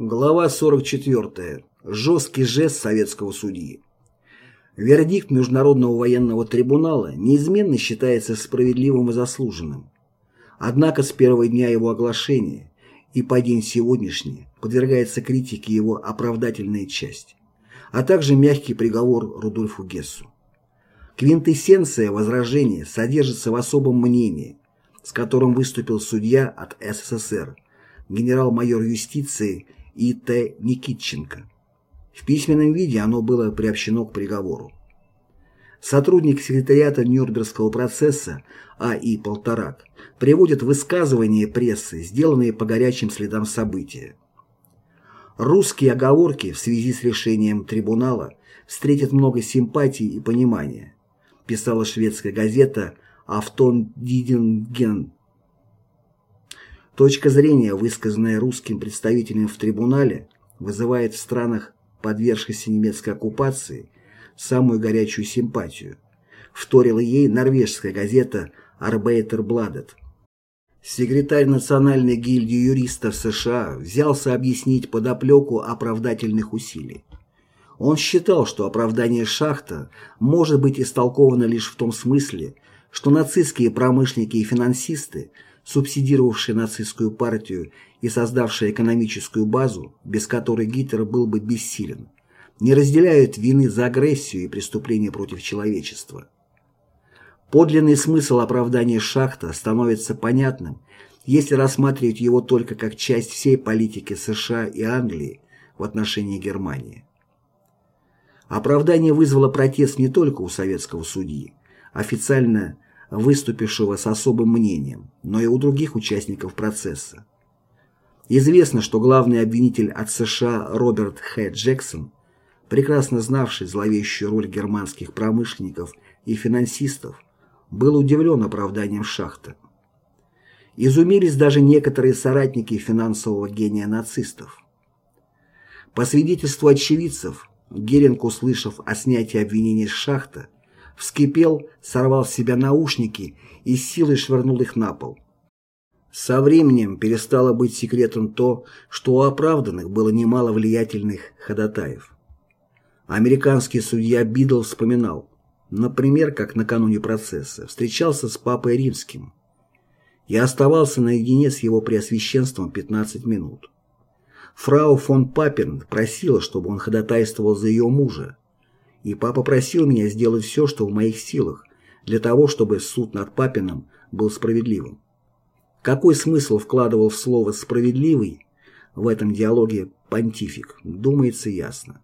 Глава 44. Жесткий жест советского судьи. Вердикт Международного военного трибунала неизменно считается справедливым и заслуженным. Однако с первого дня его оглашения и по день сегодняшний подвергается критике его оправдательная часть, а также мягкий приговор Рудольфу Гессу. Квинтэссенция возражения содержится в особом мнении, с которым выступил судья от СССР, генерал-майор юстиции и.Т. Никитченко. В письменном виде оно было приобщено к приговору. Сотрудник секретариата Нюрнбергского процесса А.И. Полторак приводит высказывания прессы, сделанные по горячим следам события. Русские оговорки в связи с решением трибунала встретят много симпатий и понимания, писала шведская газета «Автон Дидинген» Точка зрения, высказанная русским представителем в трибунале, вызывает в странах, подвергшихся немецкой оккупации, самую горячую симпатию. Вторила ей норвежская газета «Арбейтер Секретарь Национальной гильдии юристов США взялся объяснить подоплеку оправдательных усилий. Он считал, что оправдание Шахта может быть истолковано лишь в том смысле, что нацистские промышленники и финансисты – субсидировавшие нацистскую партию и создавшие экономическую базу, без которой Гитлер был бы бессилен, не разделяют вины за агрессию и преступления против человечества. Подлинный смысл оправдания Шахта становится понятным, если рассматривать его только как часть всей политики США и Англии в отношении Германии. Оправдание вызвало протест не только у советского судьи. Официально выступившего с особым мнением, но и у других участников процесса. Известно, что главный обвинитель от США Роберт Х. Джексон, прекрасно знавший зловещую роль германских промышленников и финансистов, был удивлен оправданием Шахта. Изумились даже некоторые соратники финансового гения нацистов. По свидетельству очевидцев, Геринг, услышав о снятии обвинений с Шахта, вскипел, сорвал с себя наушники и силой швырнул их на пол. Со временем перестало быть секретом то, что у оправданных было немало влиятельных ходатаев. Американский судья Бидл вспоминал, например, как накануне процесса, встречался с папой римским. Я оставался наедине с его преосвященством 15 минут. Фрау фон Папен просила, чтобы он ходатайствовал за ее мужа, и папа просил меня сделать все, что в моих силах, для того, чтобы суд над Папиным был справедливым. Какой смысл вкладывал в слово «справедливый» в этом диалоге понтифик, думается ясно.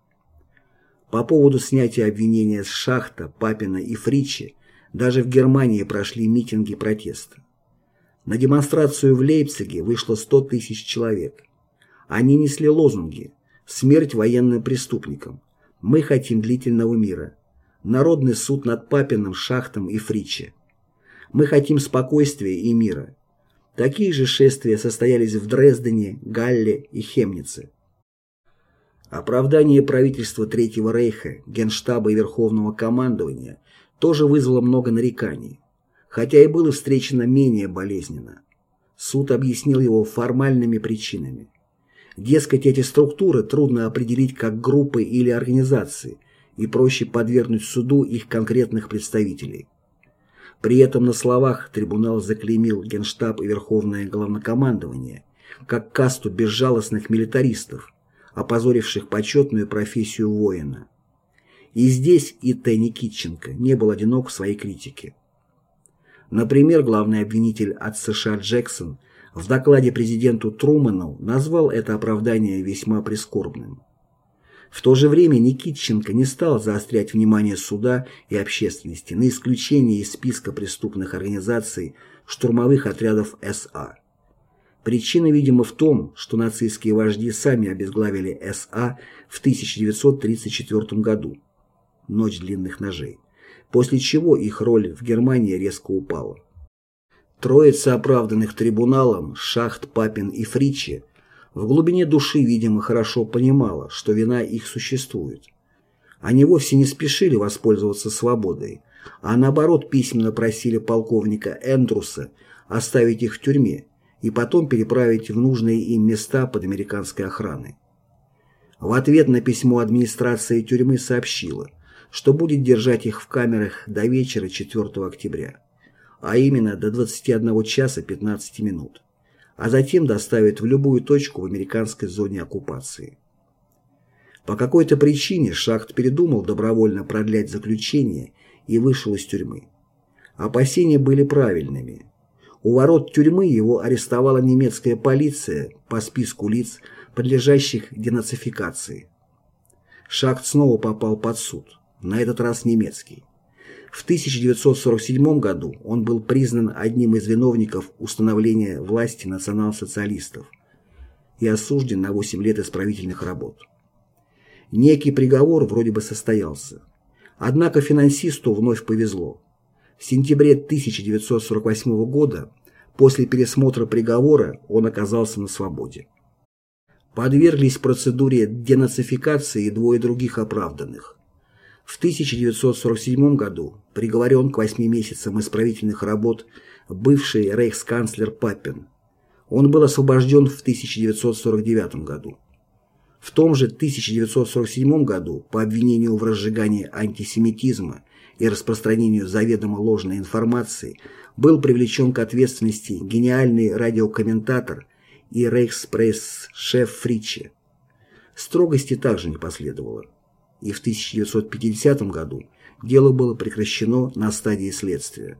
По поводу снятия обвинения с Шахта, Папина и Фричи даже в Германии прошли митинги протеста. На демонстрацию в Лейпциге вышло 100 тысяч человек. Они несли лозунги «Смерть военным преступникам», мы хотим длительного мира. Народный суд над Папиным, Шахтом и Фриче. Мы хотим спокойствия и мира. Такие же шествия состоялись в Дрездене, Галле и Хемнице. Оправдание правительства Третьего Рейха, Генштаба и Верховного командования тоже вызвало много нареканий, хотя и было встречено менее болезненно. Суд объяснил его формальными причинами. Дескать, эти структуры трудно определить как группы или организации, и проще подвергнуть суду их конкретных представителей. При этом на словах трибунал заклеймил Генштаб и Верховное Главнокомандование как касту безжалостных милитаристов, опозоривших почетную профессию воина. И здесь и Т. Никитченко не был одинок в своей критике. Например, главный обвинитель от США Джексон – в докладе президенту Трумэну назвал это оправдание весьма прискорбным. В то же время Никитченко не стал заострять внимание суда и общественности на исключение из списка преступных организаций штурмовых отрядов СА. Причина, видимо, в том, что нацистские вожди сами обезглавили СА в 1934 году, ночь длинных ножей, после чего их роль в Германии резко упала. Троица оправданных трибуналом, Шахт, Папин и Фричи, в глубине души, видимо, хорошо понимала, что вина их существует. Они вовсе не спешили воспользоваться свободой, а наоборот письменно просили полковника Эндруса оставить их в тюрьме и потом переправить в нужные им места под американской охраной. В ответ на письмо администрации тюрьмы сообщила, что будет держать их в камерах до вечера 4 октября, а именно до 21 часа 15 минут, а затем доставит в любую точку в американской зоне оккупации. По какой-то причине Шахт передумал добровольно продлять заключение и вышел из тюрьмы. Опасения были правильными. У ворот тюрьмы его арестовала немецкая полиция по списку лиц, подлежащих денацификации. Шахт снова попал под суд, на этот раз немецкий. В 1947 году он был признан одним из виновников установления власти национал-социалистов и осужден на 8 лет исправительных работ. Некий приговор вроде бы состоялся. Однако финансисту вновь повезло. В сентябре 1948 года, после пересмотра приговора, он оказался на свободе. Подверглись процедуре денацификации двое других оправданных. В 1947 году приговорен к 8 месяцам исправительных работ бывший рейхсканцлер Папин. Он был освобожден в 1949 году. В том же 1947 году по обвинению в разжигании антисемитизма и распространению заведомо ложной информации был привлечен к ответственности гениальный радиокомментатор и рейхспресс-шеф Фриче. Строгости также не последовало. И в 1950 году дело было прекращено на стадии следствия.